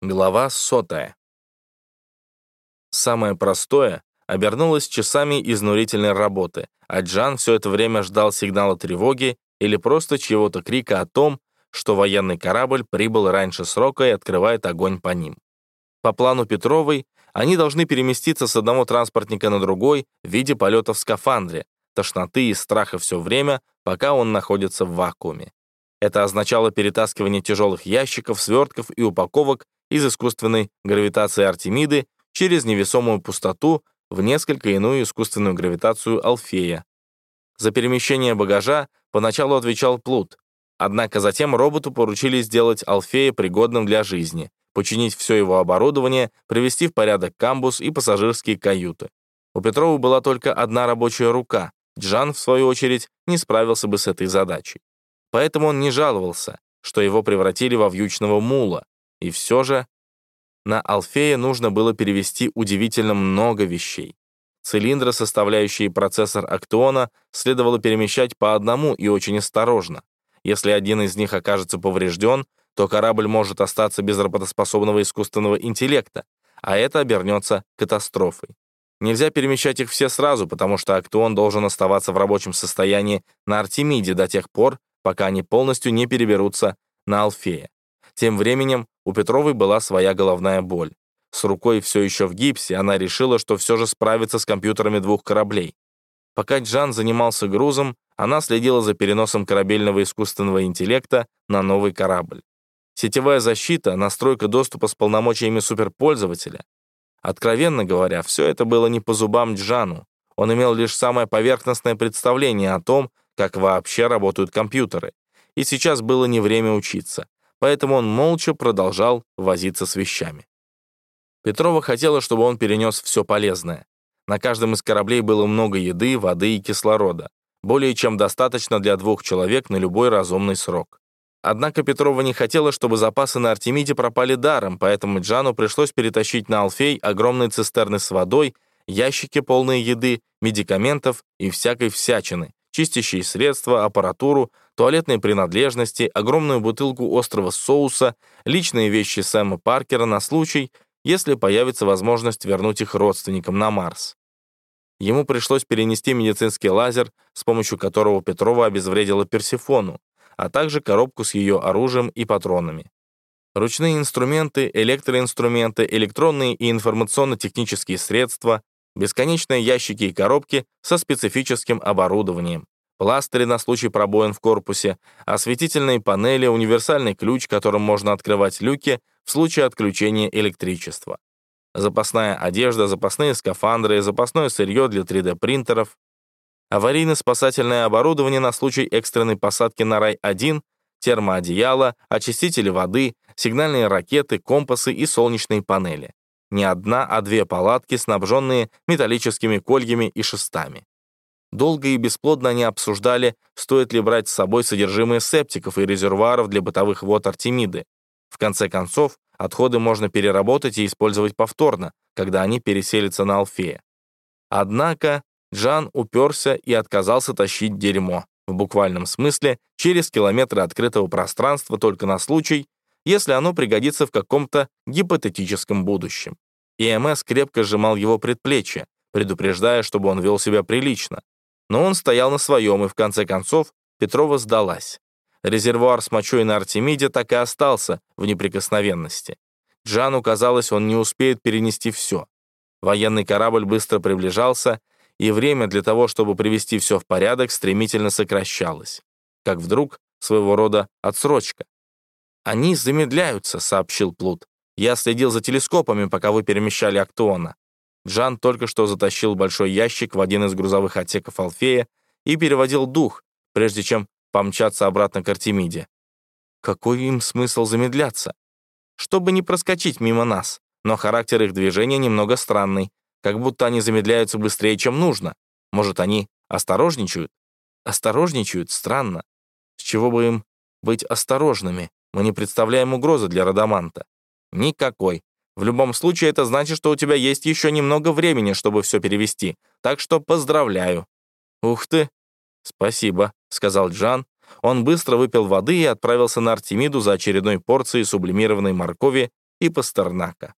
Глава сотая. Самое простое обернулось часами изнурительной работы, а Джан все это время ждал сигнала тревоги или просто чьего-то крика о том, что военный корабль прибыл раньше срока и открывает огонь по ним. По плану Петровой, они должны переместиться с одного транспортника на другой в виде полета в скафандре, тошноты и страха все время, пока он находится в вакууме. Это означало перетаскивание тяжелых ящиков, свертков и упаковок из искусственной гравитации Артемиды через невесомую пустоту в несколько иную искусственную гравитацию Алфея. За перемещение багажа поначалу отвечал Плут, однако затем роботу поручили сделать Алфея пригодным для жизни, починить все его оборудование, привести в порядок камбус и пассажирские каюты. У Петрова была только одна рабочая рука. Джан, в свою очередь, не справился бы с этой задачей. Поэтому он не жаловался, что его превратили во вьючного мула, и все же на Алфея нужно было перевести удивительно много вещей. Цилиндры, составляющие процессор Актуона, следовало перемещать по одному и очень осторожно. Если один из них окажется поврежден, то корабль может остаться без работоспособного искусственного интеллекта, а это обернется катастрофой. Нельзя перемещать их все сразу, потому что Актуон должен оставаться в рабочем состоянии на Артемиде до тех пор, пока они полностью не переберутся на Алфея. Тем временем у Петровой была своя головная боль. С рукой все еще в гипсе, она решила, что все же справится с компьютерами двух кораблей. Пока Джан занимался грузом, она следила за переносом корабельного искусственного интеллекта на новый корабль. Сетевая защита, настройка доступа с полномочиями суперпользователя. Откровенно говоря, все это было не по зубам Джану. Он имел лишь самое поверхностное представление о том, как вообще работают компьютеры. И сейчас было не время учиться поэтому он молча продолжал возиться с вещами. Петрова хотела, чтобы он перенес все полезное. На каждом из кораблей было много еды, воды и кислорода, более чем достаточно для двух человек на любой разумный срок. Однако Петрова не хотела, чтобы запасы на Артемиде пропали даром, поэтому Джану пришлось перетащить на Алфей огромные цистерны с водой, ящики, полные еды, медикаментов и всякой всячины, чистящие средства, аппаратуру, туалетные принадлежности, огромную бутылку острого соуса, личные вещи Сэма Паркера на случай, если появится возможность вернуть их родственникам на Марс. Ему пришлось перенести медицинский лазер, с помощью которого Петрова обезвредила Персифону, а также коробку с ее оружием и патронами. Ручные инструменты, электроинструменты, электронные и информационно-технические средства, бесконечные ящики и коробки со специфическим оборудованием, пластыри на случай пробоин в корпусе, осветительные панели, универсальный ключ, которым можно открывать люки в случае отключения электричества. Запасная одежда, запасные скафандры, запасное сырье для 3D-принтеров, аварийно-спасательное оборудование на случай экстренной посадки на Рай-1, термоодеяло, очистители воды, сигнальные ракеты, компасы и солнечные панели. Не одна, а две палатки, снабженные металлическими кольями и шестами. Долго и бесплодно они обсуждали, стоит ли брать с собой содержимое септиков и резервуаров для бытовых вод Артемиды. В конце концов, отходы можно переработать и использовать повторно, когда они переселятся на Алфея. Однако Джан уперся и отказался тащить дерьмо, в буквальном смысле, через километры открытого пространства только на случай, если оно пригодится в каком-то гипотетическом будущем. ИМС крепко сжимал его предплечье, предупреждая, чтобы он вел себя прилично. Но он стоял на своем, и в конце концов Петрова сдалась. Резервуар с мочой на Артемиде так и остался в неприкосновенности. Джану казалось, он не успеет перенести все. Военный корабль быстро приближался, и время для того, чтобы привести все в порядок, стремительно сокращалось. Как вдруг своего рода отсрочка. «Они замедляются», — сообщил Плут. «Я следил за телескопами, пока вы перемещали Актуона». Джан только что затащил большой ящик в один из грузовых отсеков Алфея и переводил дух, прежде чем помчаться обратно к Артемиде. Какой им смысл замедляться? Чтобы не проскочить мимо нас, но характер их движения немного странный, как будто они замедляются быстрее, чем нужно. Может, они осторожничают? Осторожничают? Странно. С чего бы им быть осторожными? Мы не представляем угрозы для Радаманта. Никакой. В любом случае, это значит, что у тебя есть еще немного времени, чтобы все перевести. Так что поздравляю». «Ух ты!» «Спасибо», — сказал Джан. Он быстро выпил воды и отправился на Артемиду за очередной порцией сублимированной моркови и Пастернака.